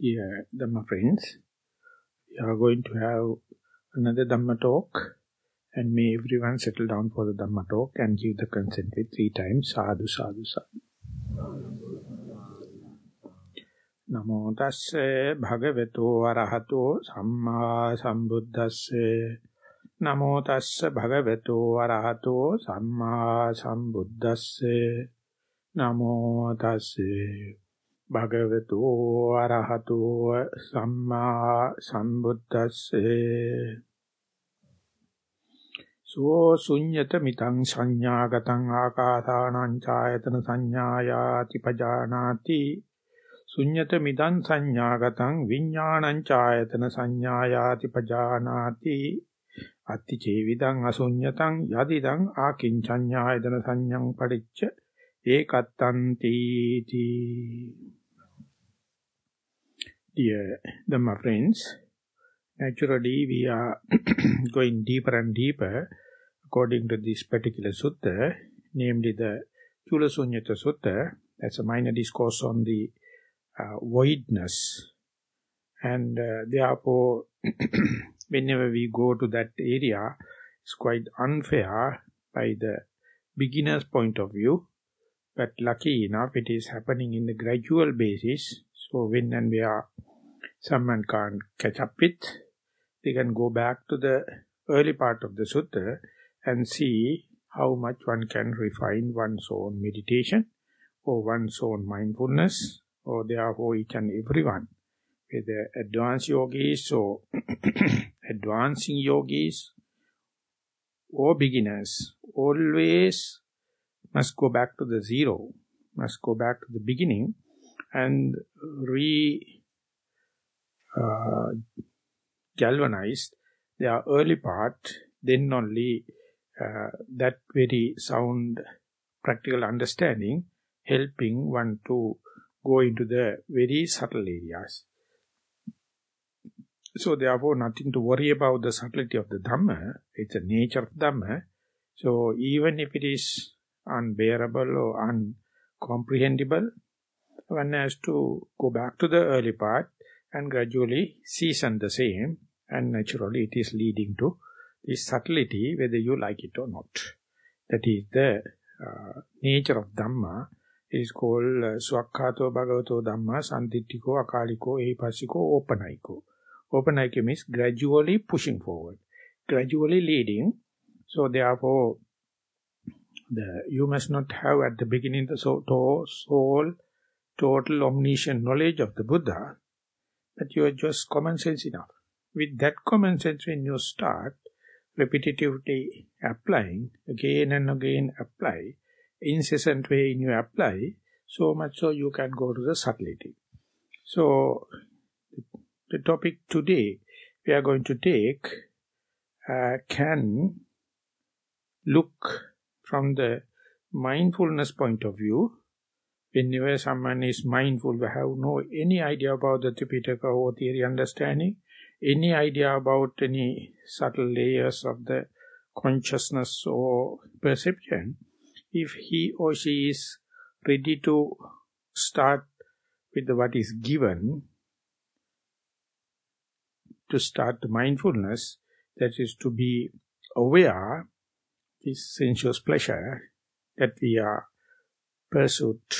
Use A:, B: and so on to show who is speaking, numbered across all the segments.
A: Dear Dhamma friends, we are going to have another Dhamma talk and may everyone settle down for the Dhamma talk and give the consent with three times, sadhu, sadhu, sadhu. Namo tasse bhagavato arahato samma sambuddhasse. Namo tasse bhagavato arahato samma sambuddhasse. Namo tasse භගවතු අරහතු සම්මා සම්බුද්දස්සේ. සෝ ශුඤ්ඤත මිතං සංඥාගතං ආකාසානං ඡායතන සංඥායාති පජානාති. ශුඤ්ඤත මිදං සංඥාගතං විඥානං ඡායතන සංඥායාති පජානාති. අත්ති චේවිදං අශුඤ්ඤතං යදිදං ආකින්චඤ්ඤායතන සංඥං පටිච්ච ඒකත්තන්ති තී Dear Dhamma friends, naturally we are going deeper and deeper according to this particular sutta, namely the Chulasunyata Sutta, that's a minor discourse on the uh, voidness. And uh, therefore, whenever we go to that area, it's quite unfair by the beginner's point of view, but lucky enough it is happening in a gradual basis. So when and where someone can't catch up with, they can go back to the early part of the sutta and see how much one can refine one's own meditation or one's own mindfulness or therefore each and everyone, whether advanced yogis or advancing yogis or beginners, always must go back to the zero, must go back to the beginning and re uh, galvanized their early part, then only uh, that very sound practical understanding helping one to go into the very subtle areas. So therefore nothing to worry about the subtlety of the Dhamma, it's the nature of Dhamma. So even if it is unbearable or uncomprehensible, one has to go back to the early part and gradually season the same and naturally it is leading to this subtlety whether you like it or not. That is the uh, nature of Dhamma. Is called uh, Swakhato Bhagavato Dhamma Sanditthiko Akaliko Ehipassiko Opanaiko. Opanaiko means gradually pushing forward, gradually leading. So therefore, the, you must not have at the beginning the soul total omniscient knowledge of the Buddha, but you are just common sense enough. With that common sense, when you start repetitively applying, again and again apply, incessant way in you apply, so much so you can go to the subtlety. So, the topic today we are going to take uh, can look from the mindfulness point of view Whenever someone is mindful, we have no any idea about the Tipitaka or theory understanding, any idea about any subtle layers of the consciousness or perception, if he or she is ready to start with what is given, to start the mindfulness, that is to be aware this sensuous pleasure that we are pursuit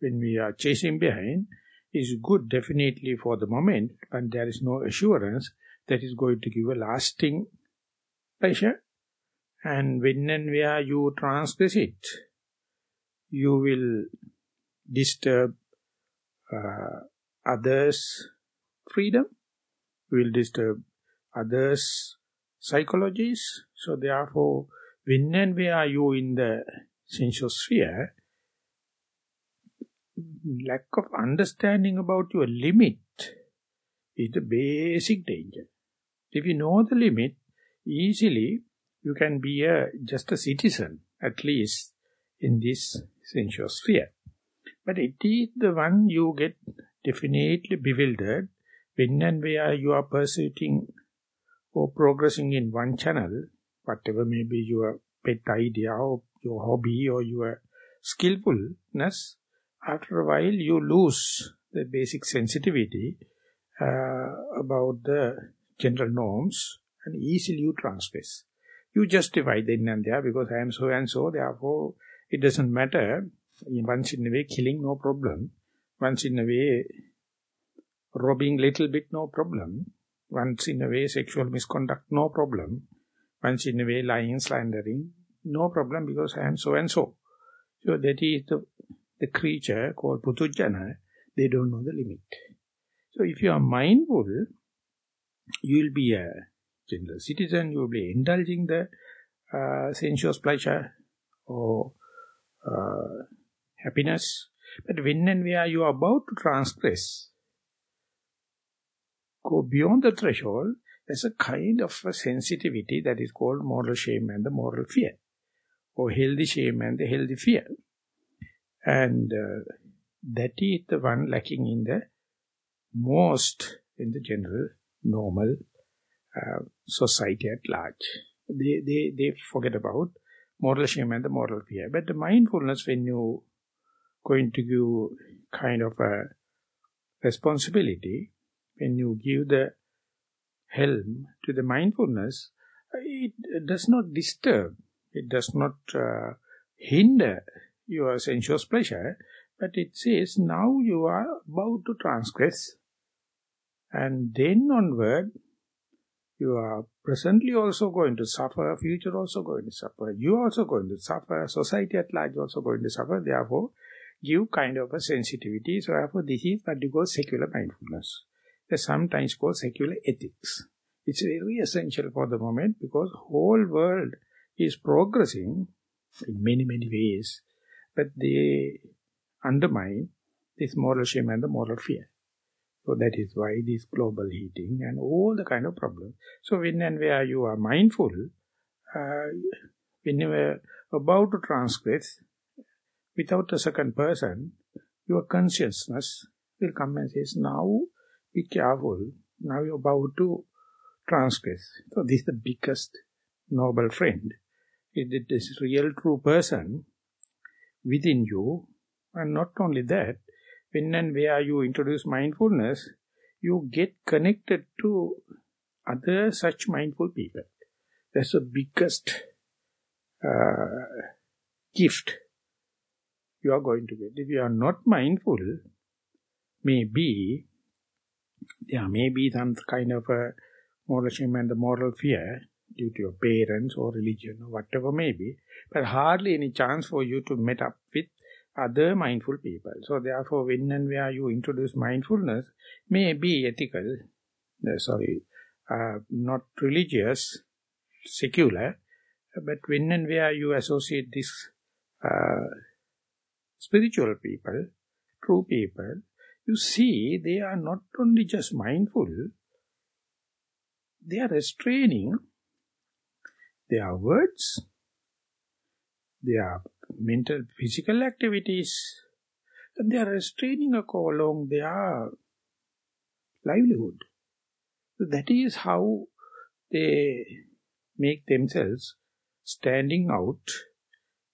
A: when we are chasing behind is good definitely for the moment, but there is no assurance that is going to give a lasting pleasure. And when and where you transgress it, you will disturb uh, others' freedom, will disturb others' psychologies. So therefore, when and where are you in the sensual sphere, lack of understanding about your limit is the basic danger. If you know the limit, easily you can be a just a citizen, at least in this sensual sphere. But it is the one you get definitely bewildered when and where you are pursuing or progressing in one channel, whatever may be your pet idea or your hobby or your skillfulness, after a while you lose the basic sensitivity uh, about the general norms and easily you transgress. You justify then and there because I am so and so, therefore it doesn't matter. Once in a way, killing, no problem. Once in a way, robbing little bit, no problem. Once in a way, sexual misconduct, no problem. Once in a way, lying, slandering, no problem because I am so and so. So that is the, the creature called Puthujjana. They don't know the limit. So if you are mindful, you will be a general citizen, you will be indulging the uh, sensuous pleasure or uh, happiness. But when and where you are about to transgress, go beyond the threshold, there's a kind of a sensitivity that is called moral shame and the moral fear, or healthy shame and the healthy fear. And uh, that is the one lacking in the most in the general, normal uh, society at large. They, they, they forget about moral shame and the moral fear. But the mindfulness, when you going to give kind of a responsibility, when you give the helm to the mindfulness, it does not disturb, it does not uh, hinder your sensuous pleasure, but it says now you are about to transgress. And then onward, you are presently also going to suffer, future also going to suffer, you also going to suffer, society at large also going to suffer, therefore give kind of a sensitivity. So therefore this is what you call secular mindfulness. They sometimes called secular ethics. It's very essential for the moment because whole world is progressing in many, many ways, but they undermine this moral shame and the moral fear. So that is why this global heating and all the kind of problems. So when and where you are mindful, uh, when you are about to transgress, without a second person, your consciousness will come and says, now be careful, now you're about to transgress. So this is the biggest noble friend. It is this real true person within you, and not only that, when and where you introduce mindfulness, you get connected to other such mindful people. That's the biggest uh, gift you are going to get. If you are not mindful, maybe there may be some kind of a moral shame and the moral fear due to your parents or religion or whatever may be, but hardly any chance for you to meet up with other mindful people. So therefore, when and where you introduce mindfulness, may be ethical, uh, sorry, uh, not religious, secular, but when and where you associate this uh, spiritual people, true people, you see they are not only just mindful, they are restraining their words, They are mental, physical activities, and they are restraining a call along their livelihood. So that is how they make themselves standing out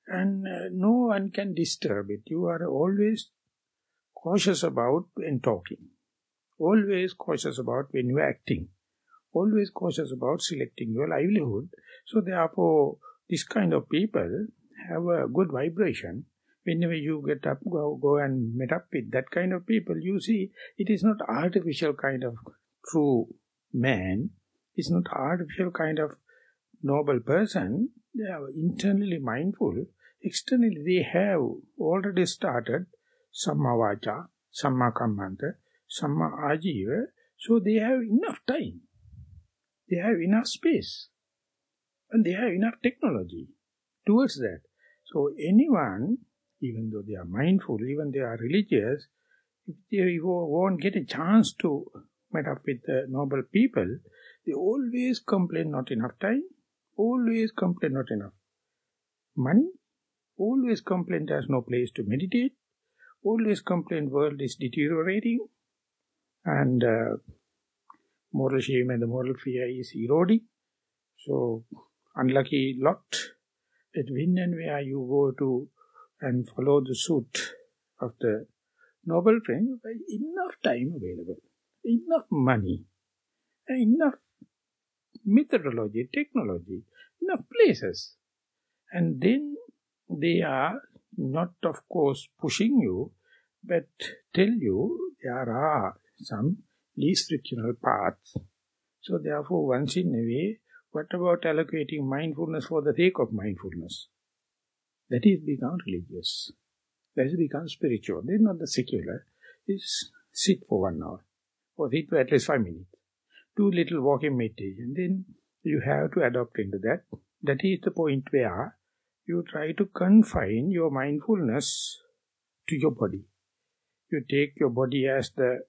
A: and uh, no one can disturb it. You are always cautious about when talking, always cautious about when you are acting, always cautious about selecting your livelihood. So therefore, this kind of people have a good vibration. Whenever you get up, go, go and meet up with that kind of people, you see it is not artificial kind of true man. It's not artificial kind of noble person. They are internally mindful. Externally, they have already started Samma Vacha, Samma Kammanta, Samma Ajiva. So they have enough time. They have enough space. And they have enough technology towards that. So anyone, even though they are mindful, even they are religious, if they won't get a chance to meet up with the noble people, they always complain not enough time, always complain not enough money, always complain there's no place to meditate, always complain world is deteriorating, and uh, moral shame and the moral fear is eroding. So, unlucky lot that when and where you go to and follow the suit of the noble friend, enough time available, enough money, enough methodology, technology, enough places. And then they are not, of course, pushing you, but tell you there are some least frictional paths. So therefore, once in a way, what about allocating mindfulness for the sake of mindfulness? That is become religious. That is become spiritual. Then not the secular. Is sit for one hour. Or sit for at least five minutes. Do little walking meditation. Then you have to adopt into that. That is the point where you try to confine your mindfulness to your body. You take your body as the,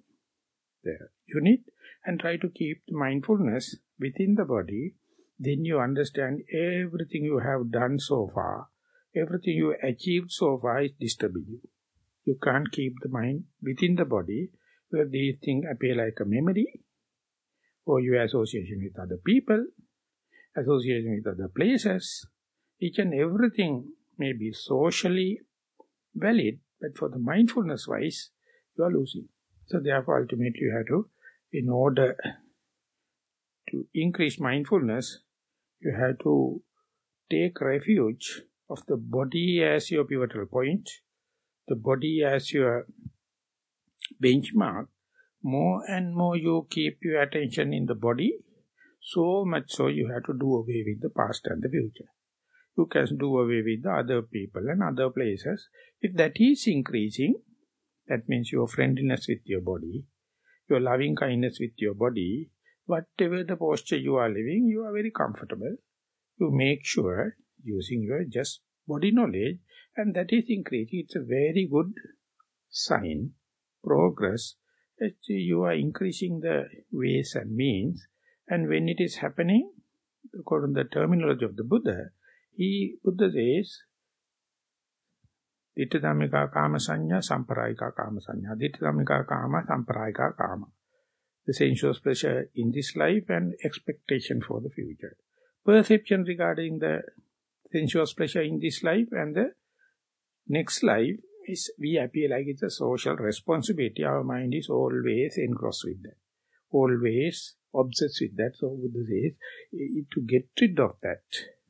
A: the unit and try to keep the mindfulness within the body. Then you understand everything you have done so far, everything you achieved so far is disturbing you. You can't keep the mind within the body where these things appear like a memory or your association with other people, association with other places, each and everything may be socially valid, but for the mindfulness wise, you are losing. So therefore, ultimately you have to, in order to increase mindfulness, you have to take refuge of the body as your pivotal point, the body as your benchmark, more and more you keep your attention in the body, so much so you have to do away with the past and the future you can do away with the other people and other places. If that is increasing, that means your friendliness with your body, your loving kindness with your body, whatever the posture you are living, you are very comfortable. You make sure, using your just body knowledge, and that is increasing. It's a very good sign, progress, that you are increasing the ways and means, and when it is happening, according to the terminology of the Buddha, he, Buddha says, Ditta dhammika kama sanya, samparayika kama sanya. Ditta dhammika kama, samparayika kama. The sensuous pleasure in this life and expectation for the future. Perception regarding the sensuous pleasure in this life and the next life is we appear like it's a social responsibility. Our mind is always engrossed with that. Always obsessed with that. So Buddha says, to get rid of that,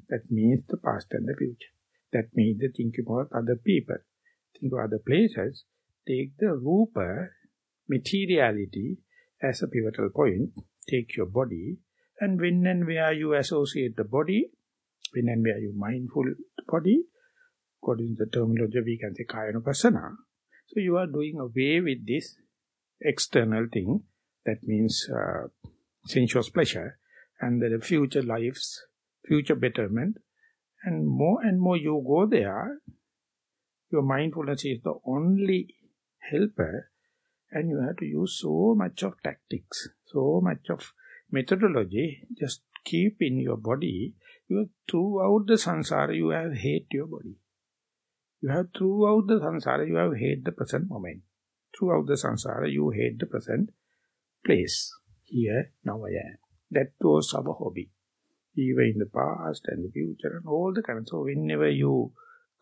A: that means the past and the future. That means the think about other people, think of other places. Take the rupa, materiality, as a pivotal point. Take your body, and when and where you associate the body, when and where you mindful the body, according to the terminology we can say kayanupassana. So you are doing away with this external thing, that means uh, sensuous pleasure, and the future lives future betterment. And more and more you go there, your mindfulness is the only helper and you have to use so much of tactics, so much of methodology, just keep in your body. You throughout the sansara you have hate your body. You have throughout the sansara you have hate the present moment. Throughout the sansara you hate the present place. Here, now I am. That was our hobby even in the past and the future and all the kind. So whenever you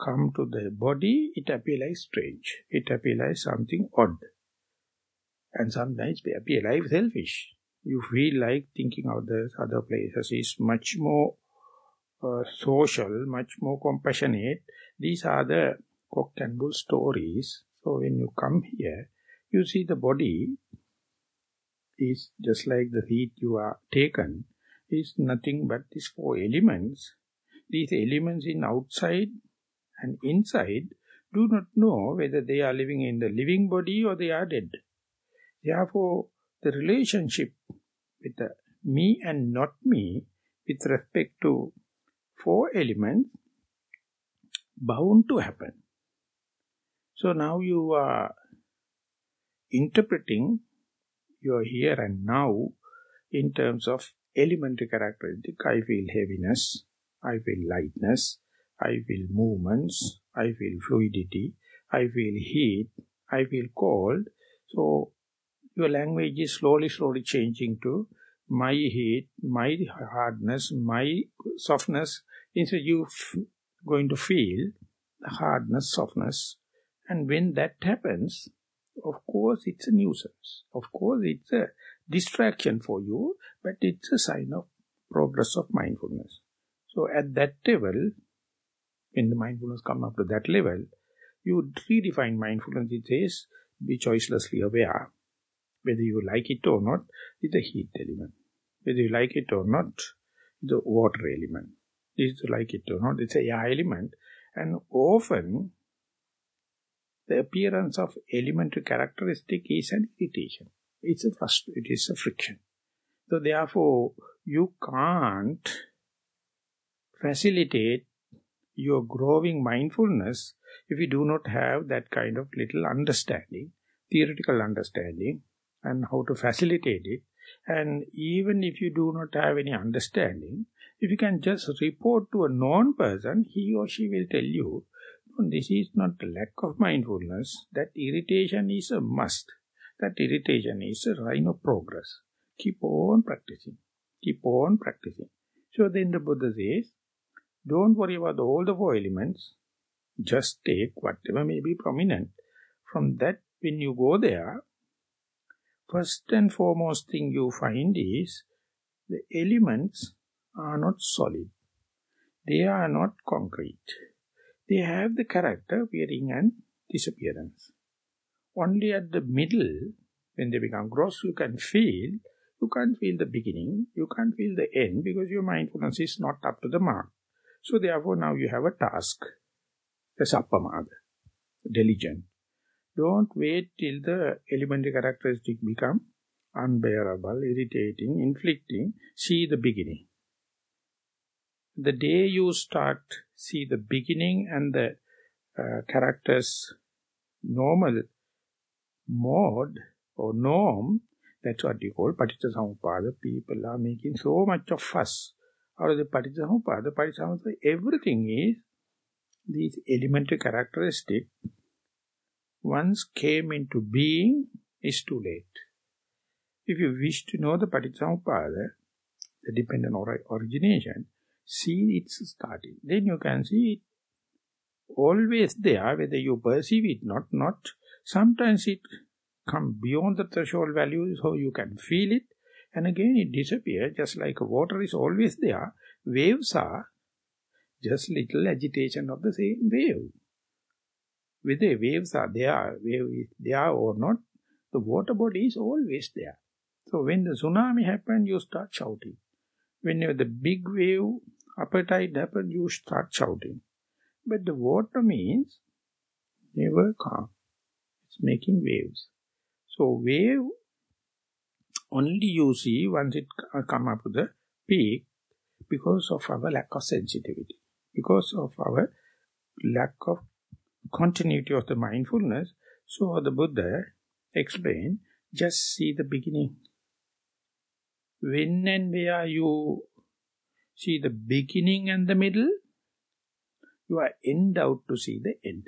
A: come to the body, it appears like strange. It appears like something odd. And sometimes it appears like selfish. You feel like thinking of the other places is much more uh, social, much more compassionate. These are the cock and bull stories. So when you come here, you see the body is just like the seat you are taken is nothing but these four elements. These elements in outside and inside do not know whether they are living in the living body or they are dead. Therefore, the relationship with the me and not me with respect to four elements bound to happen. So now you are interpreting your here and now in terms of elementary characteristic. I feel heaviness, I feel lightness, I feel movements, I feel fluidity, I feel heat, I feel cold. So your language is slowly, slowly changing to my heat, my hardness, my softness. Instead you going to feel the hardness, softness. And when that happens, Of course, it's a nuisance. Of course, it's a distraction for you, but it's a sign of progress of mindfulness. So at that level, when the mindfulness come up to that level, you redefine mindfulness, it says, be choicelessly aware. Whether you like it or not, it's a heat element. Whether you like it or not, it's a water element. Is like it or not, it's a air element. And often, the appearance of elementary characteristic is an irritation. It's a frustration, it is a friction. So therefore, you can't facilitate your growing mindfulness if you do not have that kind of little understanding, theoretical understanding, and how to facilitate it. And even if you do not have any understanding, if you can just report to a known person, he or she will tell you, no, this is not a lack of mindfulness, that irritation is a must. That irritation is a sign of progress. Keep on practicing. Keep on practicing. So then the Buddha says, don't worry about all the four elements. Just take whatever may be prominent. From that, when you go there, first and foremost thing you find is the elements are not solid. They are not concrete. They have the character appearing and disappearance. Only at the middle, when they become gross, you can feel, you can't feel the beginning, you can't feel the end because your mindfulness is not up to the mark. So therefore now you have a task. The sappamaga, diligent. Don't wait till the elementary characteristic become unbearable, irritating, inflicting. See the beginning. The day you start see the beginning and the uh, characters normal mode or norm, that's what you call Paticca People are making so much of fuss out of the Paticca The everything is these elementary characteristic once came into being is too late. If you wish to know the Paticca the dependent or origination, see its starting. Then you can see it always there, whether you perceive it not, not. Sometimes it come beyond the threshold value, so you can feel it, and again it disappears, just like water is always there. Waves are just little agitation of the same wave. Whether waves are there, wave is there or not, the water body is always there. So when the tsunami happened, you start shouting. When the big wave, upper tide happened, you start shouting. But the water means never calm. Making waves. So wave only you see once it uh, come up to the peak because of our lack of sensitivity, because of our lack of continuity of the mindfulness. So the Buddha explained, just see the beginning. When and where you see the beginning and the middle, you are endowed to see the end.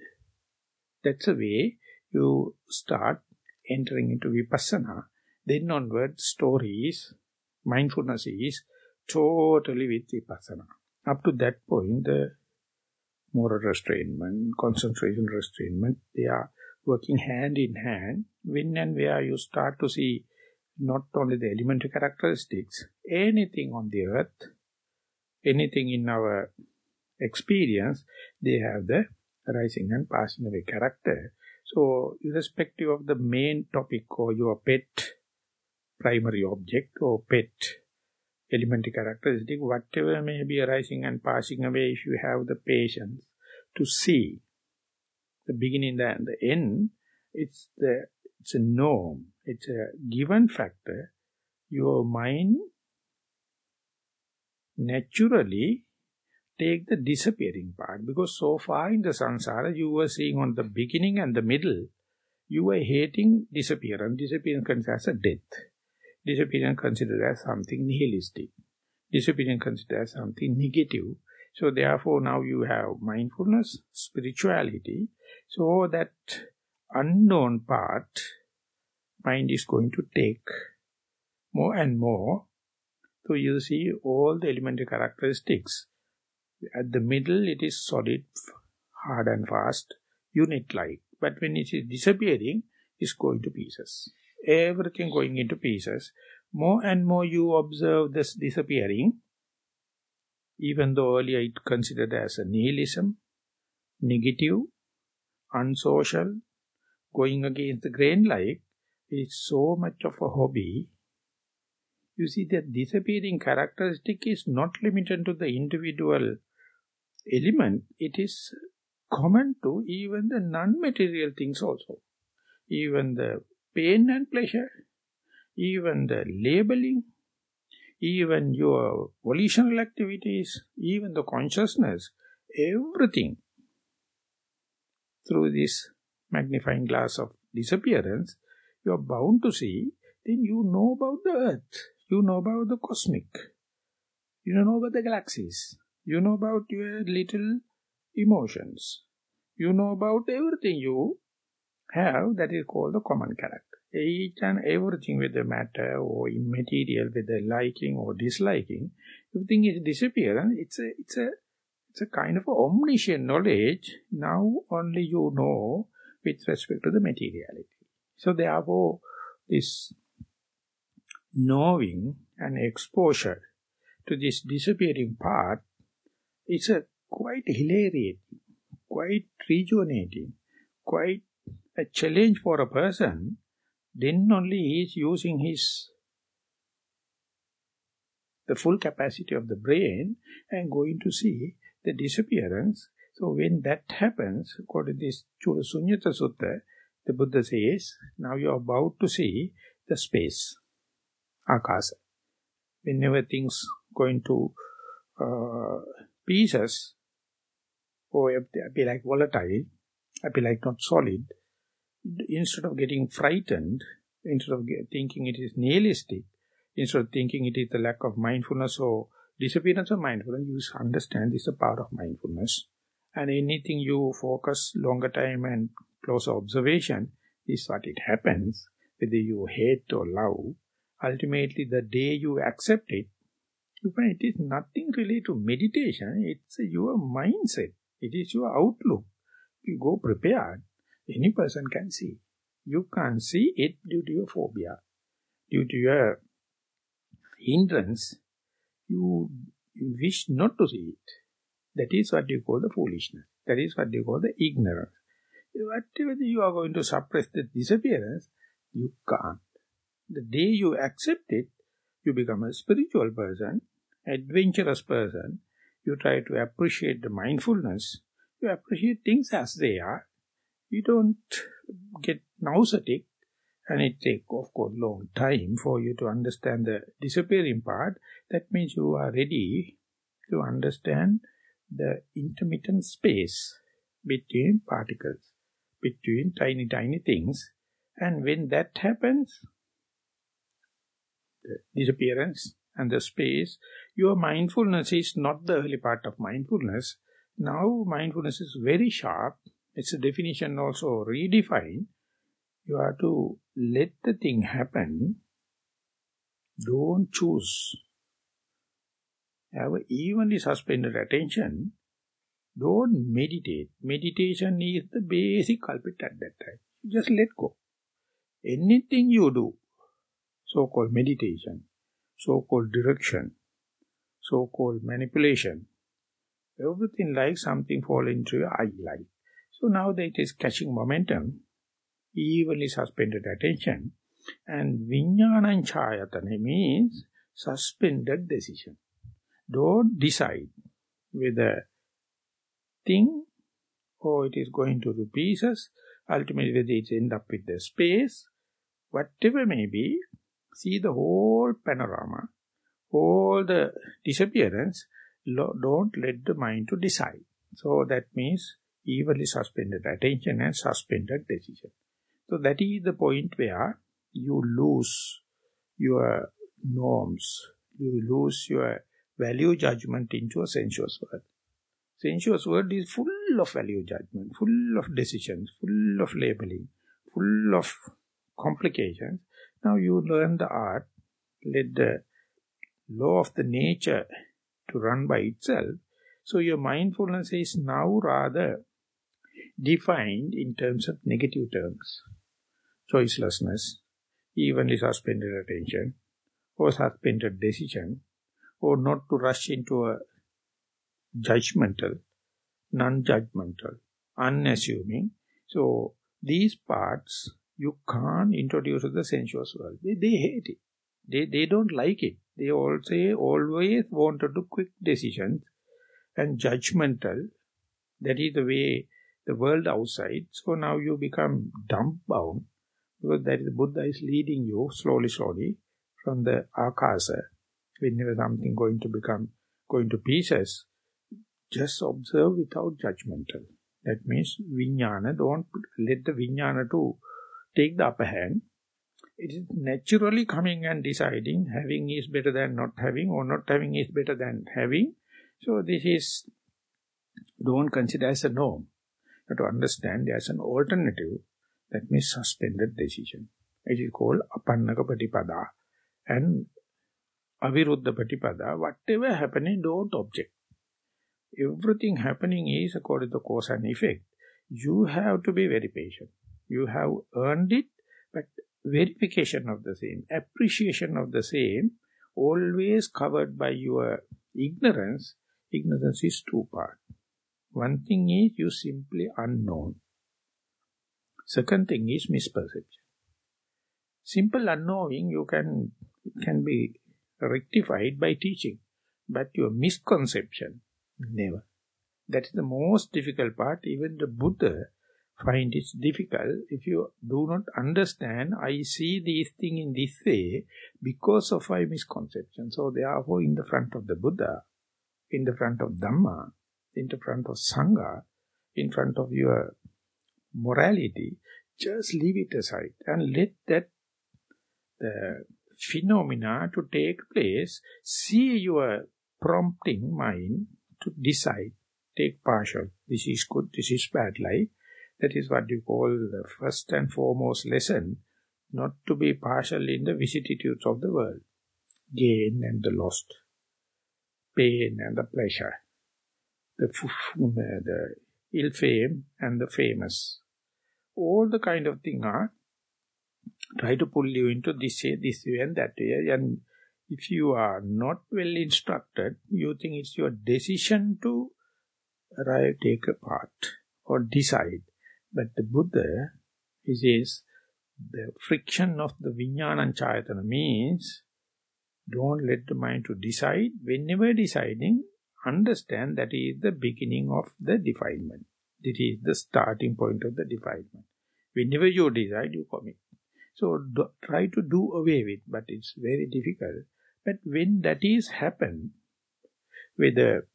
A: That's the way you start entering into vipassana. Then onward, stories, mindfulness is totally with vipassana. Up to that point, the moral restrainment, concentration restrainment, they are working hand in hand. When and where you start to see not only the elementary characteristics, anything on the earth, anything in our experience, they have the rising and passing away character. So, irrespective of the main topic or your pet primary object or pet elementary characteristic, whatever may be arising and passing away, if you have the patience to see the beginning and the end, it's the it's a norm, it's a given factor. Your mind naturally take the disappearing part because so far in the samsara you were seeing on the beginning and the middle, you were hating disappearance. Disappearance considered as a death. Disappearance considered as something nihilistic. Disappearance considered as something negative. So therefore now you have mindfulness, spirituality. So that unknown part, mind is going to take more and more. So you see all the elementary characteristics at the middle, it is solid, hard and fast, unit-like. But when it is disappearing, it's going to pieces. Everything going into pieces. More and more you observe this disappearing, even though earlier it considered as a nihilism, negative, unsocial, going against the grain like, it's so much of a hobby. You see that disappearing characteristic is not limited to the individual element, it is common to even the non-material things also. Even the pain and pleasure, even the labeling, even your volitional activities, even the consciousness, everything through this magnifying glass of disappearance, you are bound to see, then you know about the earth, you know about the cosmic, you know about the galaxies, you know about your little emotions, you know about everything you have that is called the common character. Each and everything, with the matter or immaterial, with the liking or disliking, everything is disappearance. It's a, it's a, it's a kind of omniscient knowledge. Now only you know with respect to the materiality. So therefore, this knowing and exposure to this disappearing part is a quite hilarious, quite rejuvenating, quite a challenge for a person, then only he is using his the full capacity of the brain and going to see the disappearance. So when that happens, according to this Chula Sunyata Sutta, the Buddha says, now you are about to see the space, akasa. Whenever things going to uh, pieces, or be like volatile, I be like not solid, instead of getting frightened, instead of thinking it is nihilistic, instead of thinking it is the lack of mindfulness or disappearance of mindfulness, you understand this is a part of mindfulness. And anything you focus longer time and closer observation, is what it happens, whether you hate or love. Ultimately, the day you accept it, find it is nothing related to meditation, it's your mindset, it is your outlook. You go prepared, any person can see. You can't see it due to your phobia, due to your hindrance. You, you wish not to see it. That is what you call the foolishness. That is what you call the ignorance. Whatever you are going to suppress the disappearance, you can't. The day you accept it, you become a spiritual person, adventurous person. You try to appreciate the mindfulness. You appreciate things as they are you don't get nauseatic and it take of course long time for you to understand the disappearing part that means you are ready to understand the intermittent space between particles between tiny tiny things and when that happens the disappearance and the space your mindfulness is not the early part of mindfulness now mindfulness is very sharp it's a definition also redefined. You have to let the thing happen. Don't choose. Have evenly suspended attention. Don't meditate. Meditation is the basic culprit at that time. Just let go. Anything you do, so-called meditation, so-called direction, so-called manipulation, everything like something fall into your eye light. So now that it is catching momentum, evenly suspended attention, and vijnanam chayatana means suspended decision. Don't decide whether thing or it is going to the pieces, ultimately whether it end up with the space, whatever may be, see the whole panorama, all the disappearance, don't let the mind to decide. So that means evenly suspended attention and suspended decision. So that is the point where you lose your norms, you lose your value judgment into a sensuous world. Sensuous world is full of value judgment, full of decisions, full of labeling, full of complications. Now you learn the art, let the law of the nature to run by itself. So your mindfulness is now rather defined in terms of negative terms. choicelessness, evenly suspended attention, or suspended decision, or not to rush into a judgmental, non-judgmental, unassuming. So these parts you can't introduce the sensuous world. They, they hate it. They, they don't like it. They all say always wanted to do quick decisions and judgmental. That is the way the world outside. So now you become dumbbound because that is Buddha is leading you slowly, slowly from the akasa. Whenever something going to become, going to pieces, just observe without judgmental. That means vijnana, don't let the vijnana to take the upper hand. It is naturally coming and deciding having is better than not having or not having is better than having. So this is, don't consider as a norm. You to understand there's an alternative that means suspended decision. It is called apannaka patipada and aviruddha patipada. Whatever happening, don't object. Everything happening is according to cause and effect. You have to be very patient. You have earned it, but verification of the same, appreciation of the same, always covered by your ignorance. Ignorance is two part. One thing is you simply unknown. Second thing is misperception. Simple unknowing you can can be rectified by teaching, but your misconception never. That is the most difficult part. Even the Buddha find it difficult. If you do not understand, I see these thing in this way because of my misconception. So therefore in the front of the Buddha, in the front of Dhamma, in the front of Sangha, in front of your morality, just leave it aside and let that the phenomena to take place, see your prompting mind to decide, take partial, this is good, this is bad, like, that is what you call the first and foremost lesson, not to be partial in the vicissitudes of the world. Gain and the lost, pain and the pleasure, the, uh, the ill fame and the famous. All the kind of thing are try to pull you into this way, this way and that way. And if you are not well instructed, you think it's your decision to arrive, take a part or decide. But the Buddha, he says, the friction of the vijnana and chayatana means don't let the mind to decide. Whenever deciding, understand that is the beginning of the defilement. It is the starting point of the defilement. Whenever you decide, you commit. So do, try to do away with, but it's very difficult. But when that is happen, whether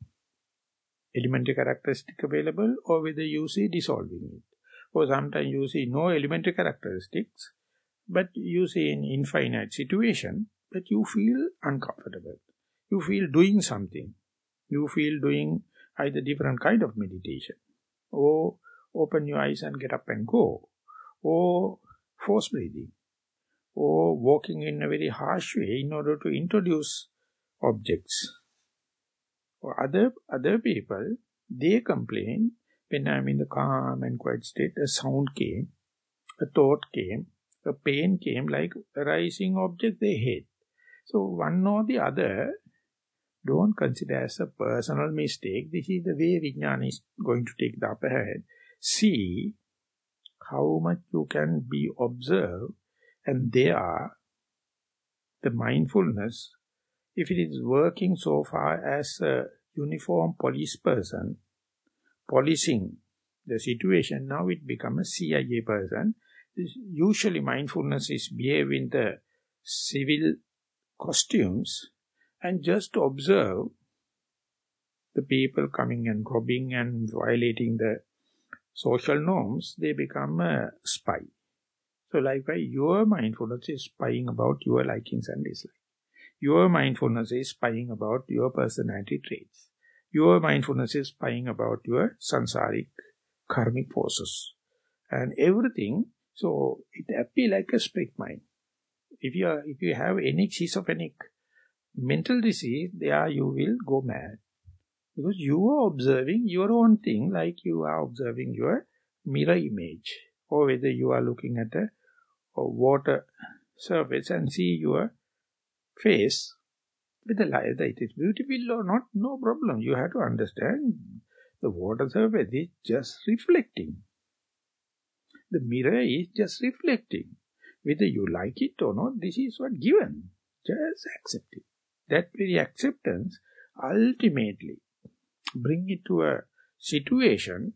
A: elementary characteristic available or whether you see dissolving it or sometimes you see no elementary characteristics, but you see an infinite situation, but you feel uncomfortable. You feel doing something. You feel doing either different kind of meditation, or open your eyes and get up and go, or force breathing, or walking in a very harsh way in order to introduce objects. Or other, other people, they complain when I'm in the calm and quiet state, a sound came, a thought came, a pain came, like a rising object they hate. So one or the other, don't consider as a personal mistake. This is the way Vijnana is going to take the upper hand. See how much you can be observed and there are the mindfulness, if it is working so far as a uniform police person, policing the situation, now it becomes a CIA person. Usually mindfulness is behaving the civil costumes and just to observe the people coming and robbing and violating the social norms, they become a spy. So likewise, your mindfulness is spying about your likings and dislikes. Your mindfulness is spying about your personality traits. Your mindfulness is spying about your sansaric karmic forces. And everything, so it appears like a split mind. If you, are, if you have any schizophrenic mental disease, there you will go mad. Because you are observing your own thing like you are observing your mirror image. Or whether you are looking at a or water surface and see your face, with the light, it is beautiful or not, no problem. You have to understand the water surface is just reflecting. The mirror is just reflecting. Whether you like it or not, this is what given. Just accept it. That very acceptance ultimately bring it to a situation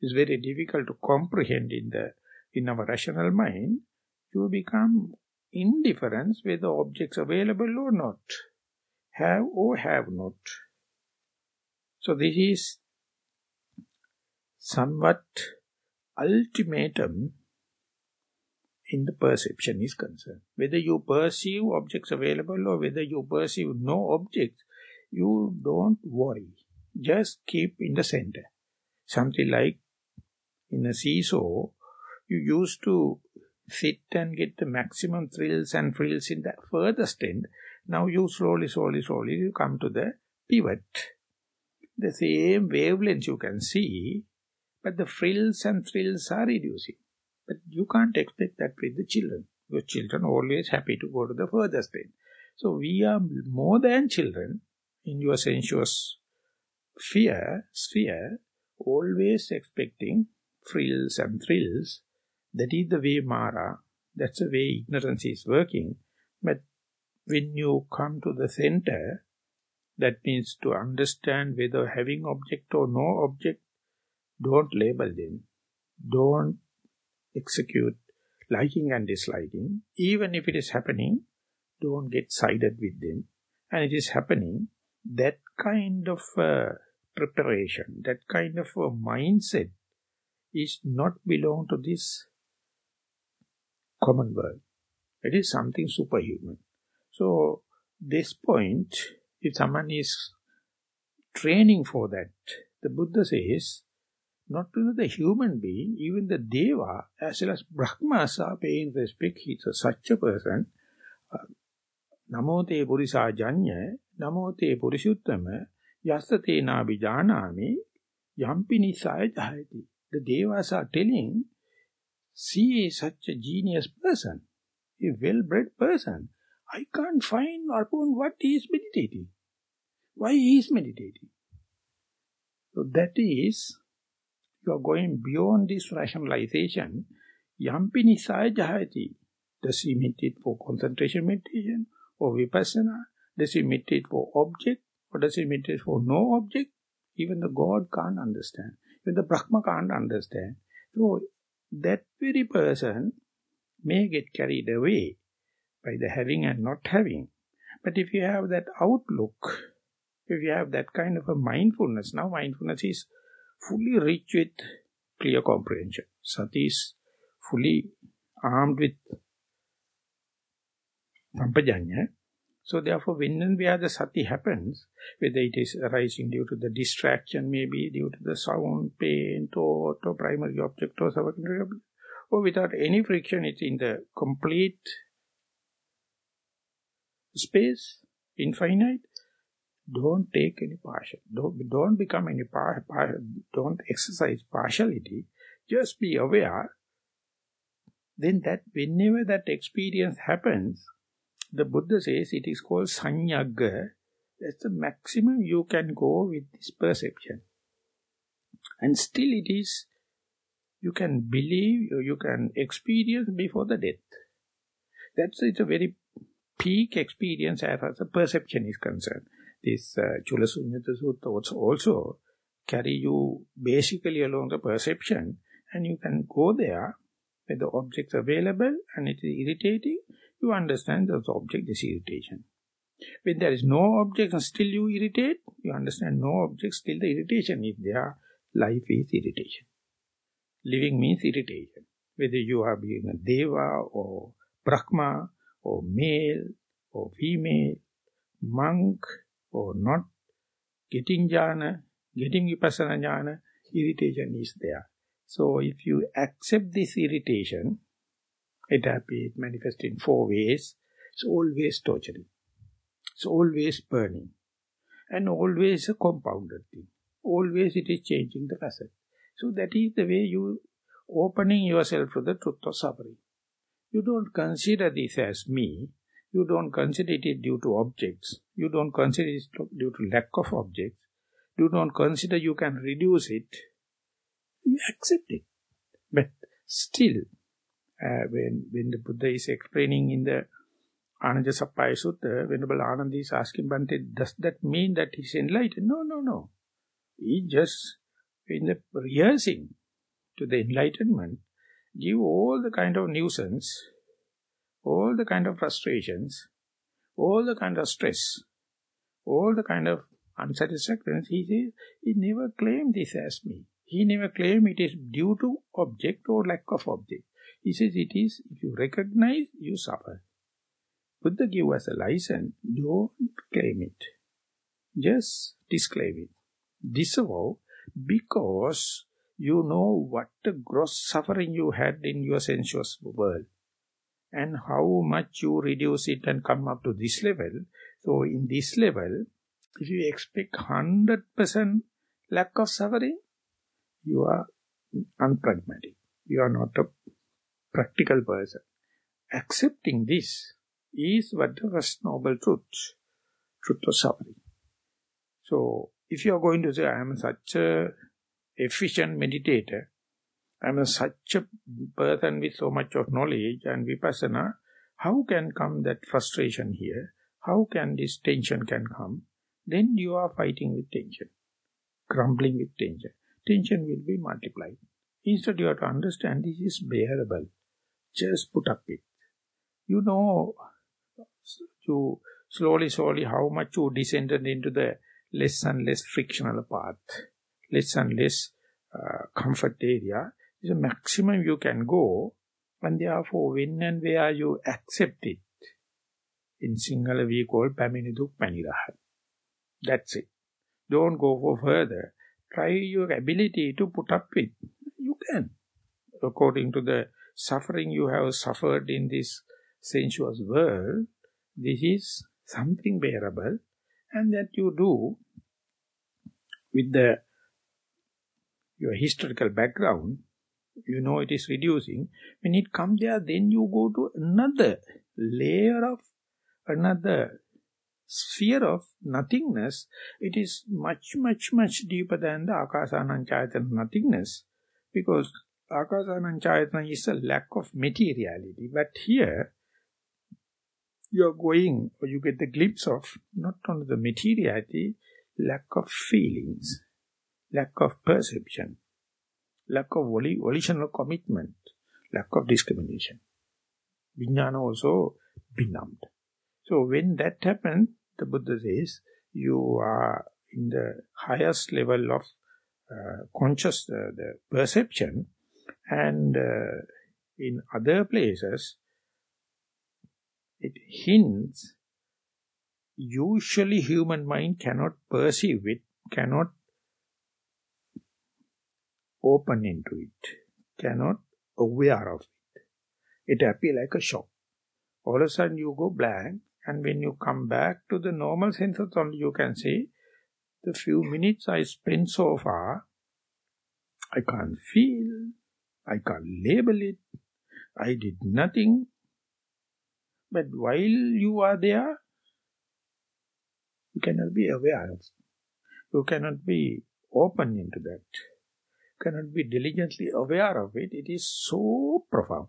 A: is very difficult to comprehend in the in our rational mind. You become indifference whether objects available or not, have or have not. So this is somewhat ultimatum in the perception is concerned. Whether you perceive objects available or whether you perceive no objects, you don't worry. Just keep in the center. Something like in a seesaw, you used to sit and get the maximum thrills and frills in the furthest end. Now you slowly, slowly, slowly you come to the pivot. The same wavelength you can see, but the frills and thrills are reducing. But you can't expect that with the children. Your children always happy to go to the furthest end. So we are more than children in your sensuous fear, sphere, always expecting frills and thrills that is the way Mara, that's the way ignorance is working. But when you come to the center, that means to understand whether having object or no object, don't label them. Don't execute liking and disliking. Even if it is happening, don't get sided with them. And it is happening, that kind of uh, preparation, that kind of mindset is not belong to this common world. It is something superhuman. So, this point, if someone is training for that, the Buddha says, not only the human being, even the Deva, as well as Brahmas are paying respect. A, such a person. Uh, Namote Purisa Janya, Namote Purishuttama, Yasate Nabhijanami, Yampi Nisaya Jayati. The Devas are telling, she is such a genius person, a well-bred person. I can't find upon what he is meditating. Why he is meditating? So that is, you are going beyond this rationalization. Yampi nisaya jahati. Does he meditate for concentration meditation or vipassana? Does he meditate for object or does he meditate for no object? Even the God can't understand. Even the Brahma can't understand. So that very person may get carried away by the having and not having. But if you have that outlook, if you have that kind of a mindfulness, now mindfulness is fully rich with clear comprehension. Sati is fully armed with Sampajanya. So therefore, when and where the sati happens, whether it is arising due to the distraction, maybe due to the sound, pain, thought, or primary object or secondary object, or without any friction, it's in the complete space, infinite, don't take any partial. Don't, don't become any par, par, don't exercise partiality. Just be aware. Then that whenever that experience happens, the Buddha says it is called sanyagga. That's the maximum you can go with this perception. And still it is, you can believe, you can experience before the death. That's it's a very peak experience as far as the perception is concerned. This uh, Chulasunyata Sutta also carry you basically along the perception and you can go there with the objects available and it is irritating, you understand the object is irritation. When there is no object and still you irritate, you understand no object, still the irritation is there. Life is irritation. Living means irritation. Whether you are being a deva or brahma or male or female, monk or not, getting jhana, getting vipassana jhana, irritation is there. So if you accept this irritation, it happens, manifest in four ways. It's always torturing. It's always burning. And always a compounded thing. Always it is changing the facet. So that is the way you opening yourself to the truth of suffering. You don't consider this as me. You don't consider it due to objects. You don't consider it due to lack of objects. You don't consider you can reduce it. You accept it. But still, uh, when, when the Buddha is explaining in the Ananda Sappaya Sutta, Venerable Ananda is asking Bhante, does that mean that he's enlightened? No, no, no. He just, in the rehearsing to the enlightenment, give all the kind of nuisance, all the kind of frustrations, all the kind of stress, all the kind of unsatisfactoriness, he says, he never claimed this as me. He never claimed it is due to object or lack of object. He says it is, if you recognize, you suffer. Buddha give us a license, don't claim it. Just disclaim it. Disavow because you know what the gross suffering you had in your sensuous world and how much you reduce it and come up to this level. So in this level, if you expect 100% lack of suffering, you are unpragmatic. You are not a practical person. Accepting this is what the first noble truth, truth of suffering. So, if you are going to say, I am such a efficient meditator, I am such a person with so much of knowledge and vipassana, how can come that frustration here? How can this tension can come? Then you are fighting with tension, crumbling with tension. Tension will be multiplied. Instead you have to understand this is bearable. Just put up with. You know, you slowly, slowly how much you descended into the less and less frictional path, less and less uh, comfort area, is the maximum you can go, and therefore when and where you accept it, in Sinhala we call Paminiduk Panirahat. That's it. Don't go for further. Try your ability to put up with. You can. According to the suffering you have suffered in this sensuous world, this is something bearable and that you do with the your historical background, you know it is reducing. When it comes there, then you go to another layer of, another sphere of nothingness. It is much, much, much deeper than the Akasananchayatana nothingness. Because Akasananchayatana is a lack of materiality. But here, you are going, or you get the glimpse of, not only the materiality, lack of feelings, lack of perception, lack of volitional commitment, lack of discrimination. Vijnana also benumbed. So when that happens, the Buddha says, you are in the highest level of uh, conscious, uh, the perception, and uh, in other places, it hints, usually human mind cannot perceive it, cannot open into it, cannot aware of it. It appears like a shock. All of a sudden you go blank and when you come back to the normal senses only you can say, the few minutes I spent so far, I can't feel, I can't label it, I did nothing, but while you are there, you cannot be aware of You cannot be open into that. You cannot be diligently aware of it. It is so profound.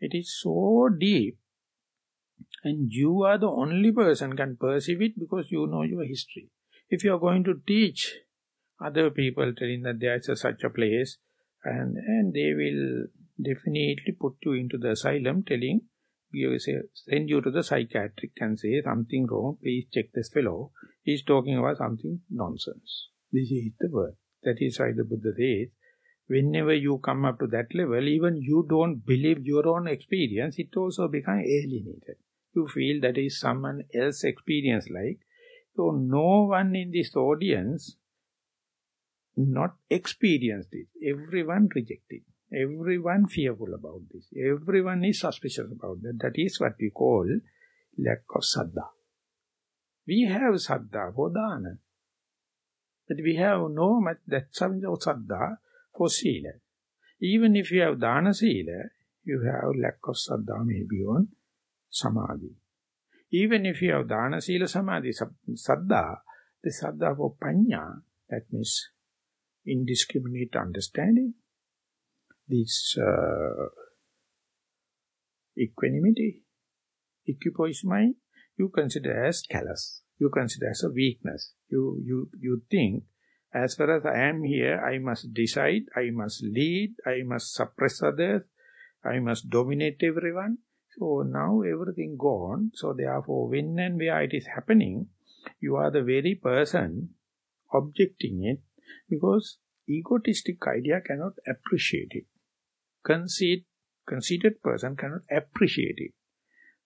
A: It is so deep. And you are the only person can perceive it because you know your history. If you are going to teach other people telling that there is a, such a place and, and they will definitely put you into the asylum telling you say, send you to the psychiatric and say something wrong, please check this fellow. He's talking about something nonsense. This is the word. That is why the Buddha says, whenever you come up to that level, even you don't believe your own experience, it also becomes alienated. You feel that is someone else's experience like. So no one in this audience not experienced it. Everyone rejected. Everyone fearful about this. Everyone is suspicious about that. That is what we call lack of saddha. We have saddha for dana. But we have no much that saddha for sila. Even if you have dana sila, you have lack of saddha maybe on samadhi. Even if you have dana sila samadhi saddha, the saddha for panya, that means indiscriminate understanding, this uh, equanimity, equipoise mind, you consider as callous. You consider as a weakness. You, you, you think, as far as I am here, I must decide, I must lead, I must suppress others, I must dominate everyone. So now everything gone. So therefore, when and where it is happening, you are the very person objecting it because egotistic idea cannot appreciate it. Conceit, conceited person cannot appreciate it.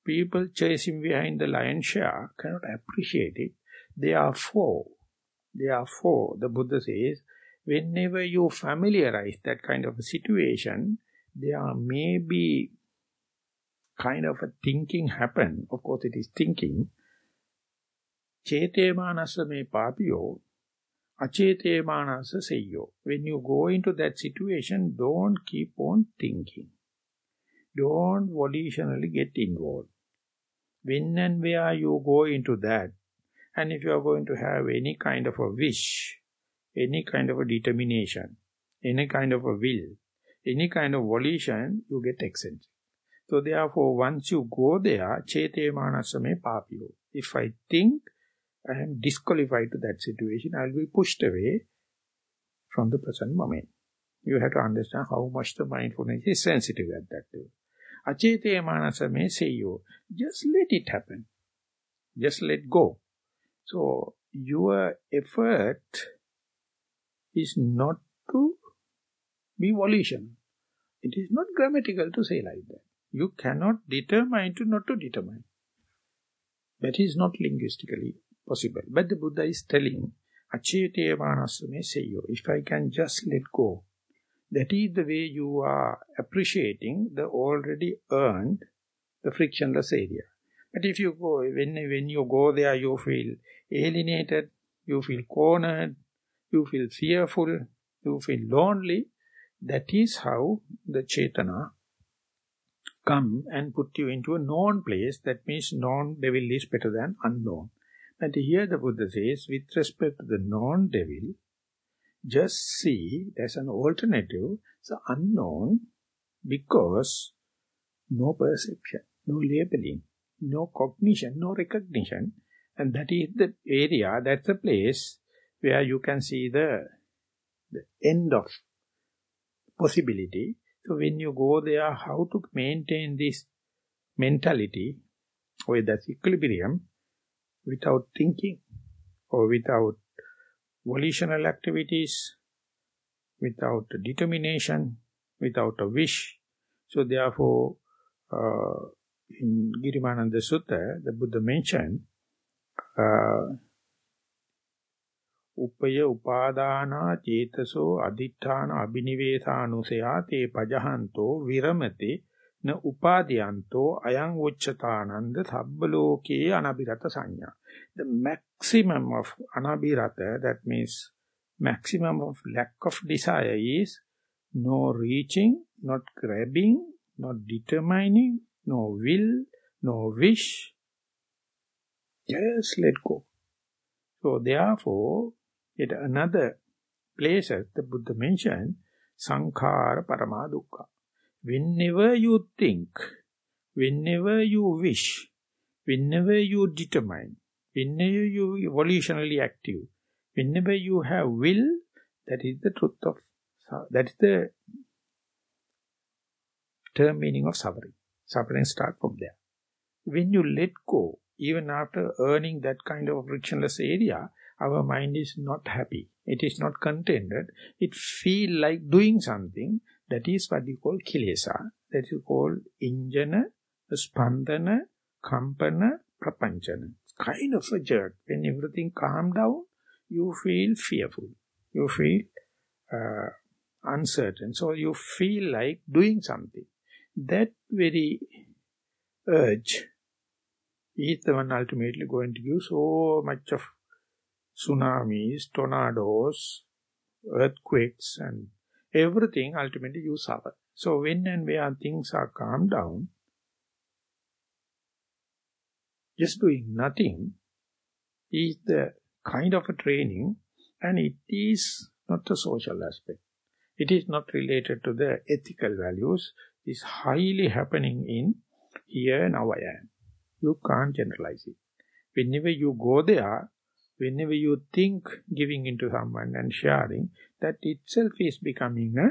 A: People chasing behind the lion share cannot appreciate it. They are for. They are therefore, the Buddha says, whenever you familiarize that kind of a situation, there may be kind of a thinking happen. Of course, it is thinking. Chete manasa me papiyo, achete manasa seyo. When you go into that situation, don't keep on thinking. Don't volitionally get involved. When and where you go into that, and if you are going to have any kind of a wish, any kind of a determination, any kind of a will, any kind of volition, you get eccentric. So therefore, once you go there, chete manasame papio. If I think I am disqualified to that situation, I will be pushed away from the present moment. You have to understand how much the mindfulness is sensitive at that time. Achete manasame say you, just let it happen. Just let go. So, your effort is not to be volition. It is not grammatical to say like that. You cannot determine to not to determine. That is not linguistically possible. But the Buddha is telling, Achete manasame seyo, if I can just let go, that is the way you are appreciating the already earned, the frictionless area. But if you go, when, when you go there, you feel alienated, you feel cornered, you feel fearful, you feel lonely, that is how the Chetana come and put you into a known place. That means known devil is better than unknown. And here the Buddha says, with respect to the non-devil, just see there's an alternative, the unknown, because no perception, no labeling, no cognition, no recognition. And that is the area, that's the place where you can see the, the end of possibility. So when you go there, how to maintain this mentality or that equilibrium without thinking or without volitional activities, without determination, without a wish. So therefore, uh, in Girimananda Sutta, the Buddha mentioned, uh, *Upaya upadana chetaso aditthana abhiniveshanusaya te pajahanto viramati න උපාදීයන්තෝ අයං උච්චතානන්ද සබ්බ ලෝකේ අනබිරත සංඥා the maximum of anabirata that means maximum of lack of desire is no reaching not grabbing not determining no will no wish just let go so therefore Yet another place the Buddha mentioned, Sankhara Paramadukha. Whenever you think, whenever you wish, whenever you determine, whenever you evolutionally active, whenever you have will, that is the truth of, that is the term meaning of suffering. Suffering start from there. When you let go, even after earning that kind of frictionless area, our mind is not happy. It is not contented. It feel like doing something. That is what you call kilesa. That is called injana, spandana, kampana, prapanchana. Kind of a jerk. When everything calm down, you feel fearful. You feel uh, uncertain. So you feel like doing something. That very urge is the one ultimately going to give so much of tsunamis, tornadoes, earthquakes and everything ultimately you suffer. So when and where things are calmed down, just doing nothing is the kind of a training and it is not a social aspect. It is not related to the ethical values. It is highly happening in here now I am. You can't generalize it. Whenever you go there, whenever you think giving into someone and sharing, that itself is becoming a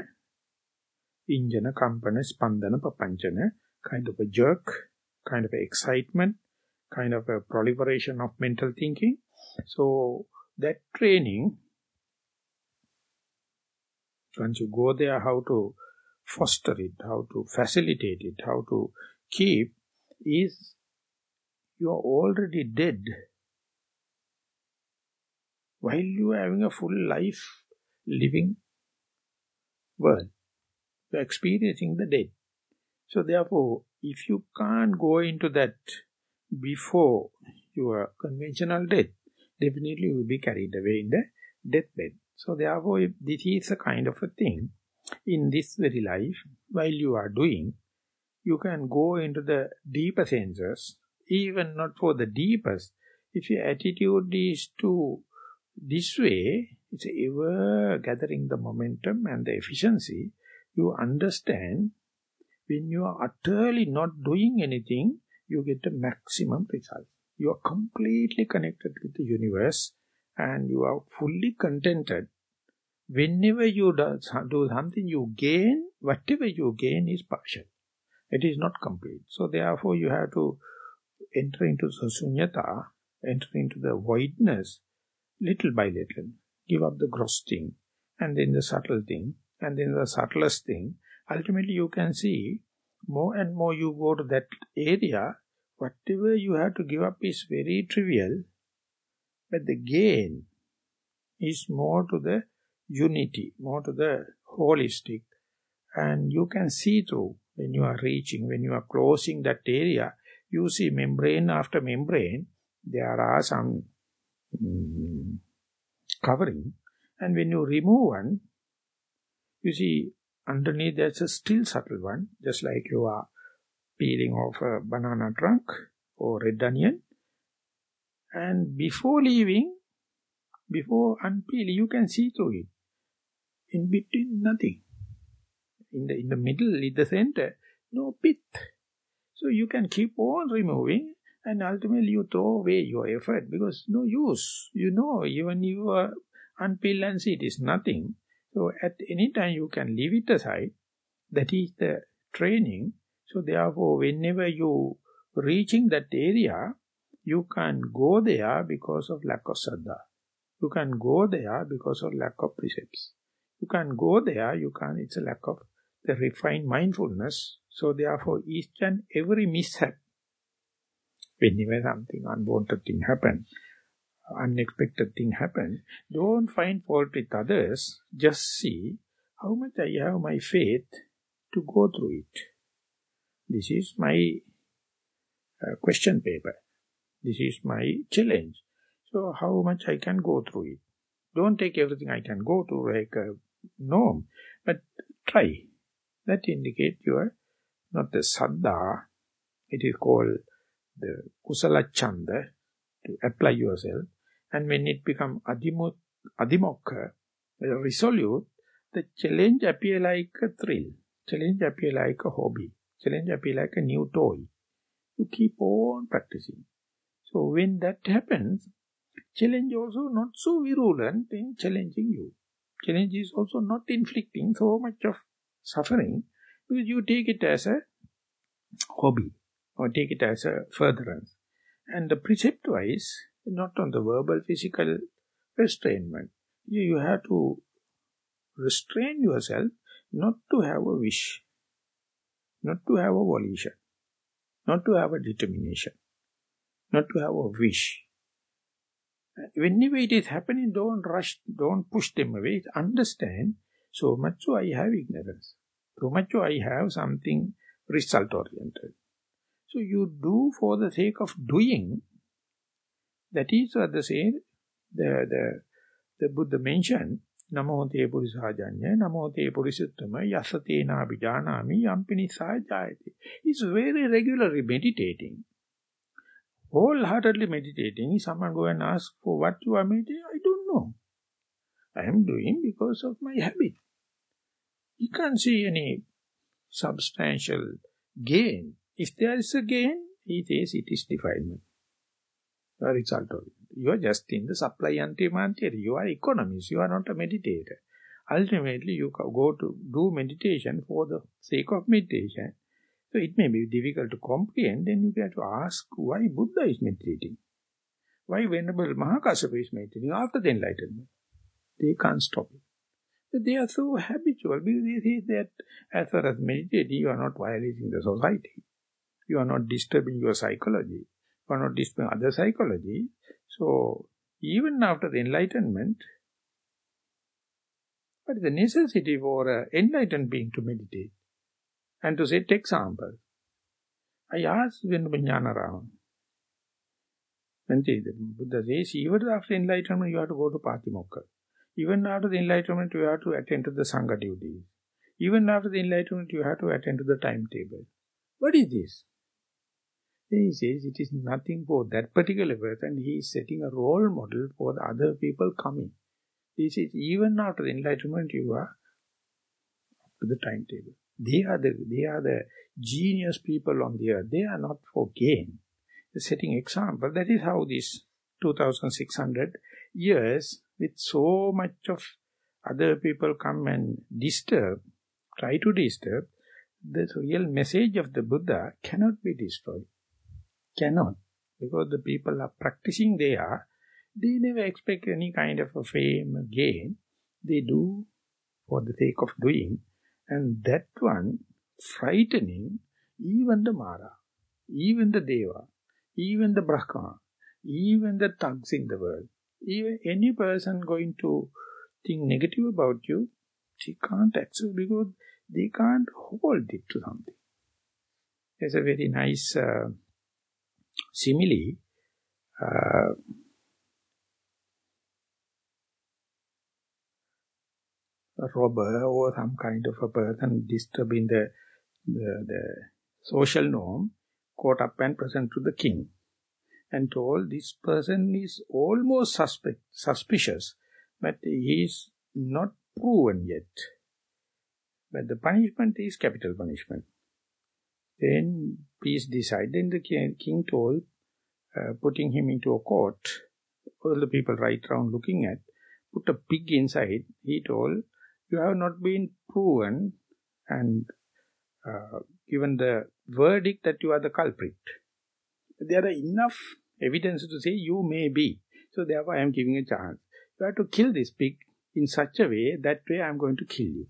A: injana, kampana, spandana, papanchana, kind of a jerk, kind of excitement, kind of a proliferation of mental thinking. So that training, once you go there, how to foster it, how to facilitate it, how to keep, is you are already dead while you are having a full life living world. You are experiencing the dead. So therefore, if you can't go into that before your conventional death, definitely you will be carried away in the deathbed. So therefore, if this is a kind of a thing. In this very life, while you are doing, you can go into the deeper senses, even not for the deepest. If your attitude is to this way, it's ever gathering the momentum and the efficiency, you understand when you are utterly not doing anything, you get the maximum result. You are completely connected with the universe and you are fully contented. Whenever you do, do something, you gain, whatever you gain is partial. It is not complete. So therefore you have to enter into the sunyata, enter into the voidness, little by little. Give up the gross thing, and then the subtle thing, and then the subtlest thing. Ultimately you can see, more and more you go to that area, whatever you have to give up is very trivial, but the gain is more to the unity, more to the holistic, and you can see through when you are reaching, when you are closing that area, you see membrane after membrane, there are some Mm-hmm. covering, and when you remove one, you see underneath there's a still subtle one, just like you are peeling off a banana trunk or red onion. And before leaving, before unpeeling, you can see through it. In between, nothing. In the, in the middle, in the center, no pith. So you can keep on removing and ultimately you throw away your effort because no use. You know, even you uh, are unpeeled and see it is nothing. So at any time you can leave it aside. That is the training so therefore, whenever you reaching that area, you can go there because of lack of saddha. You can go there because of lack of precepts. You can go there, you can, it's a lack of the refined mindfulness. So therefore, each and every mishap, whenever something unwanted thing happen, unexpected thing happen, don't find fault with others, just see how much I have my faith to go through it. This is my uh, question paper. This is my challenge. So how much I can go through it. Don't take everything I can go to like a norm, but try. That indicate you are not the saddha, it is called the kusala chanda, to apply yourself. And when it become adimokha, resolute, the challenge appear like a thrill. Challenge appear like a hobby. Challenge appear like a new toy. You keep on practicing. So when that happens, challenge also not so virulent in challenging you. Challenge is also not inflicting so much of suffering because you take it as a hobby or take it as a furtherance. And the precept-wise, not on the verbal, physical restrainment. You, you have to restrain yourself not to have a wish not to have a volition, not to have a determination, not to have a wish. Whenever it is happening, don't rush, don't push them away. Understand, so much so I have ignorance. So much so I have something result-oriented. So you do for the sake of doing. That is what the same the, the, the Buddha mentioned, Namo te purisajanya, namo te purisuttama, yasate nabhijanami, yampinisaya. He's very regularly meditating. Wholeheartedly meditating. Someone go and ask for what you are meditating. I don't know. I am doing because of my habit. You can't see any substantial gain if there is a gain he says it is defilement the result of it you are just in the supply and demand theory. You are economist. You are not a meditator. Ultimately, you go to do meditation for the sake of meditation. So it may be difficult to comprehend. Then you have to ask why Buddha is meditating. Why Venerable Mahakassapa is meditating after the enlightenment. They can't stop it. They are so habitual because they say that as far as meditating, you are not violating the society. You are not disturbing your psychology. You are not disturbing other psychology. So, even after the enlightenment, is the necessity for an enlightened being to meditate and to set example? I asked Venerable Nyanarama, when the Buddha says, even after enlightenment you have to go to Patimokkha. Even after the enlightenment you have to attend to the Sangha duties. Even after the enlightenment you have to attend to the timetable. What is this? He says it is nothing for that particular person. He is setting a role model for the other people coming. He says even after the enlightenment you are up to the timetable. They are the, they are the genius people on the earth. They are not for gain. They're setting example. That is how this 2600 years with so much of other people come and disturb, try to disturb, the real message of the Buddha cannot be destroyed. Cannot. Because the people are practicing there, they never expect any kind of a fame, gain. They do for the sake of doing. And that one, frightening even the Mara, even the Deva, even the Brahma, even the thugs in the world. Even any person going to think negative about you, she can't accept because they can't hold it to something. There's a very nice uh, simile, uh, a robber or some kind of a person disturbing the, the, the social norm caught up and present to the king and told this person is almost suspect, suspicious, but he is not proven yet. But the punishment is capital punishment. Then peace decide. Then the king told, uh, putting him into a court, all the people right around looking at, put a pig inside. He told, you have not been proven and uh, given the verdict that you are the culprit. There are enough evidence to say you may be. So therefore I am giving a chance. You have to kill this pig in such a way, that way I am going to kill you.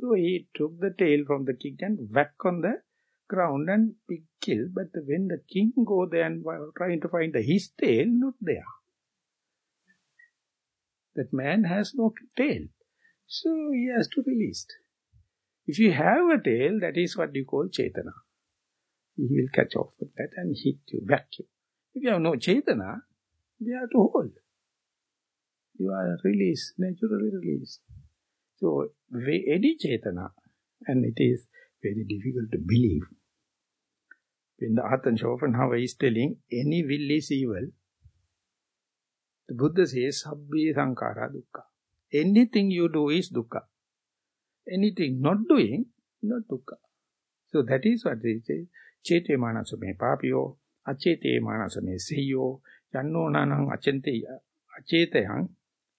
A: So he took the tail from the king and whack on the ground and pig kill. But when the king go there and trying to find the, his tail, not there. That man has no tail. So he has to release. If you have a tail, that is what you call Chetana. He will catch off with that and hit you, back you. If you have no Chetana, you have to hold. You are released, naturally released. So, any Chetana, and it is very difficult to believe. When the Arthur Schopenhauer is telling any will is evil, the Buddha says, Sabbe Sankhara Dukkha. Anything you do is Dukkha. Anything not doing, not Dukkha. So that is what they say. Chete manasame papio, achete manasame seyo, yanno nanang achente, achetayang,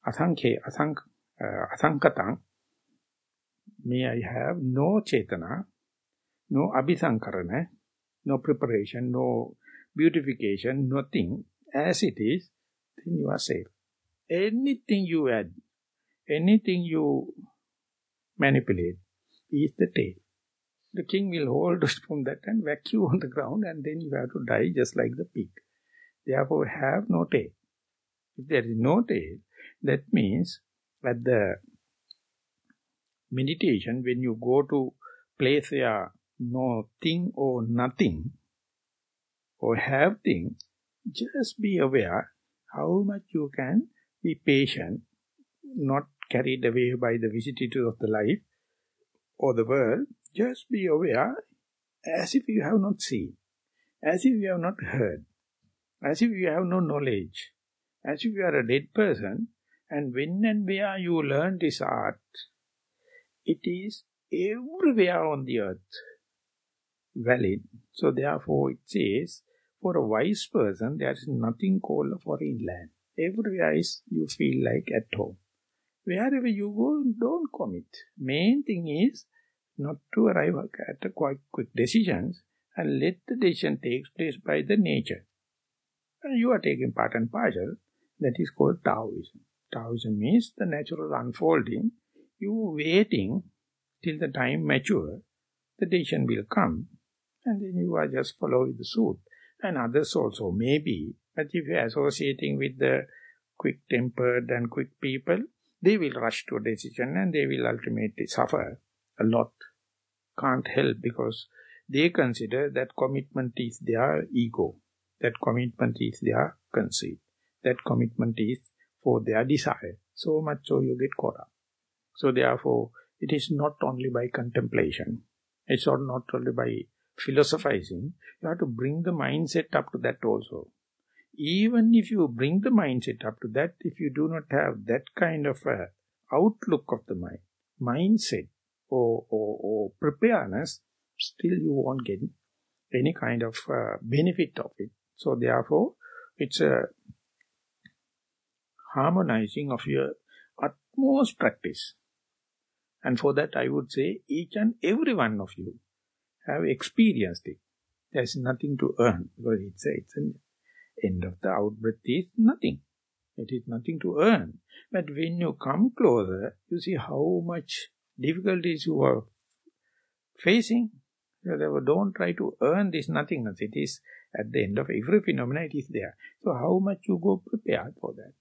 A: asankhe, asank, uh, asankatang, may I have no chetana, no abhisankarana, no preparation, no beautification, nothing, as it is, then you are safe. Anything you add, anything you manipulate, is the tail. The king will hold from that and you on the ground and then you have to die just like the pig. Therefore, have no tail. If there is no tail, that means at the meditation, when you go to place where no thing or nothing, or have thing, just be aware how much you can be patient. not carried away by the vicissitudes of the life or the world. Just be aware as if you have not seen, as if you have not heard, as if you have no knowledge, as if you are a dead person, and when and where you learn this art, it is everywhere on the earth valid. So therefore it says, for a wise person, there is nothing called a foreign land. Everywhere is you feel like at home. Wherever you go, don't commit. Main thing is not to arrive at a quite quick decisions and let the decision take place by the nature. And you are taking part and parcel. That is called Taoism. Taoism means the natural unfolding. You waiting till the time mature, the decision will come, and then you are just following the suit. And others also maybe, but if you are associating with the quick-tempered and quick people, they will rush to a decision and they will ultimately suffer a lot. Can't help because they consider that commitment is their ego, that commitment is their conceit, that commitment is for their desire. So much so you get caught up. So therefore, it is not only by contemplation, it's not only by philosophizing, you have to bring the mindset up to that also. Even if you bring the mindset up to that, if you do not have that kind of a outlook of the mind, mindset or, or, or preparedness, still you won't get any kind of uh, benefit of it. So therefore, it's a harmonizing of your utmost practice. And for that I would say each and every one of you have experienced it. There's nothing to earn because it's, a, it's an end of the out-breath is nothing. It is nothing to earn. But when you come closer, you see how much difficulties you are facing. Therefore, don't try to earn this nothingness. It is at the end of every phenomena, it is there. So how much you go prepared for that?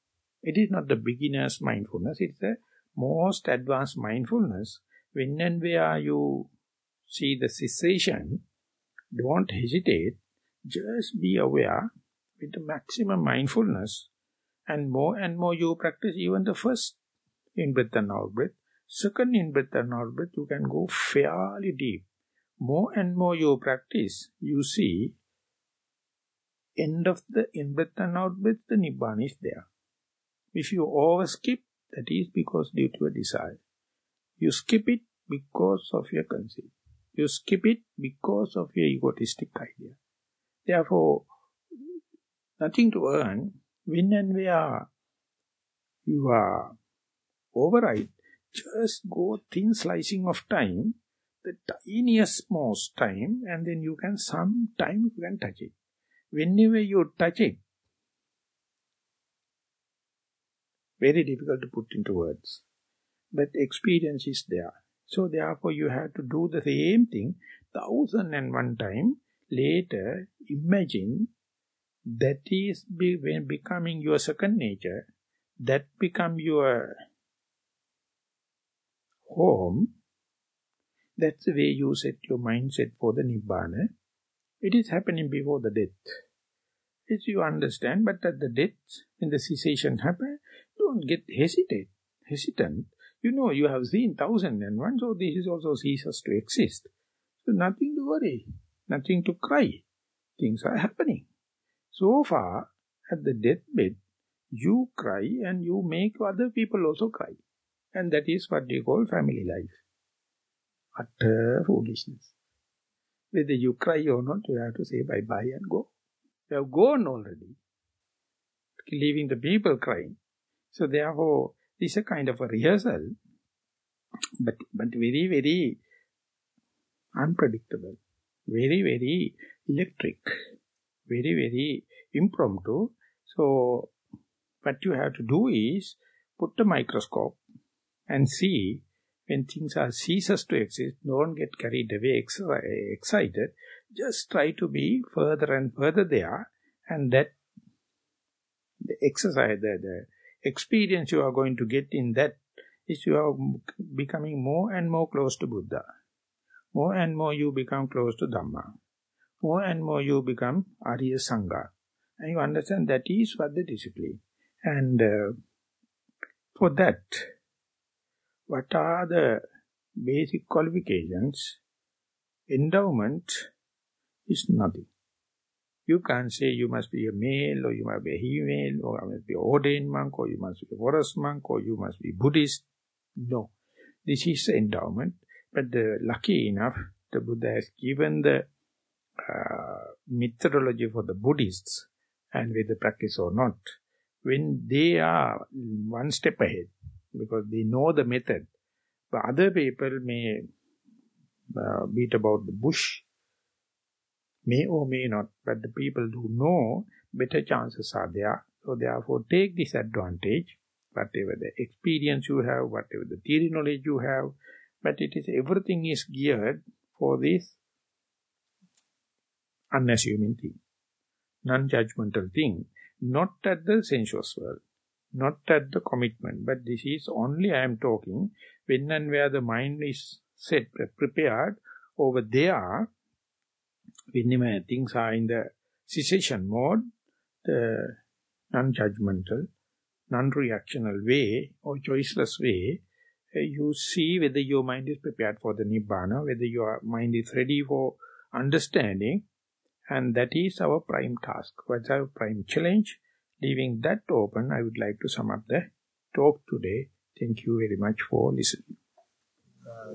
A: It is not the beginner's mindfulness, it's the most advanced mindfulness. When and where you see the cessation, don't hesitate, just be aware with the maximum mindfulness and more and more you practice even the first in-breath and out-breath, second in-breath and out-breath, you can go fairly deep. More and more you practice, you see, end of the in-breath and out-breath, the Nibbana is there. If you overskip, that is because due to a desire. You skip it because of your conceit. You skip it because of your egotistic idea. Therefore, nothing to earn, when and where you are override, just go thin slicing of time, the tiniest most time, and then you can, some time you can touch it. Whenever you touch it, very difficult to put into words. But experience is there. So therefore you have to do the same thing thousand and one time. Later, imagine that is be, when becoming your second nature, that become your home, that's the way you set your mindset for the Nibbana. It is happening before the death. As you understand, but at the death, when the cessation happen, don't get hesitate, hesitant. You know you have seen thousand and one, so this is also ceases to exist. So nothing to worry, nothing to cry. Things are happening. So far, at the deathbed, you cry and you make other people also cry. And that is what they call family life. Utter foolishness. Whether you cry or not, you have to say bye-bye and go. You have gone already. Leaving the people crying. So therefore, this is a kind of a rehearsal, but, but very, very unpredictable. Very, very electric very, very impromptu. So, what you have to do is put a microscope and see when things are ceases to exist, don't get carried away, excited. Just try to be further and further there and that the exercise, the, the experience you are going to get in that is you are becoming more and more close to Buddha. More and more you become close to Dhamma more and more you become Arya Sangha. And you understand that is what the discipline. And uh, For that, what are the basic qualifications? Endowment is nothing. You can't say you must be a male, or you must be a female, or you must be ordained monk, or you must be a forest monk, or you must be Buddhist. No. This is endowment. But the, lucky enough, the Buddha has given the uh, methodology for the Buddhists, and whether practice or not, when they are one step ahead, because they know the method, but other people may uh, beat about the bush, may or may not, but the people who know, better chances are there. So therefore take this advantage, whatever the experience you have, whatever the theory knowledge you have, but it is everything is geared for this unassuming thing, non-judgmental thing, not at the sensuous world, not at the commitment, but this is only I am talking when and where the mind is set, prepared over there, whenever things are in the cessation mode, the non-judgmental, non-reactional way or choiceless way, uh, you see whether your mind is prepared for the Nibbana, whether your mind is ready for understanding, and that is our prime task. What's our prime challenge? Leaving that open, I would like to sum up the talk today. Thank you very much for listening. Uh,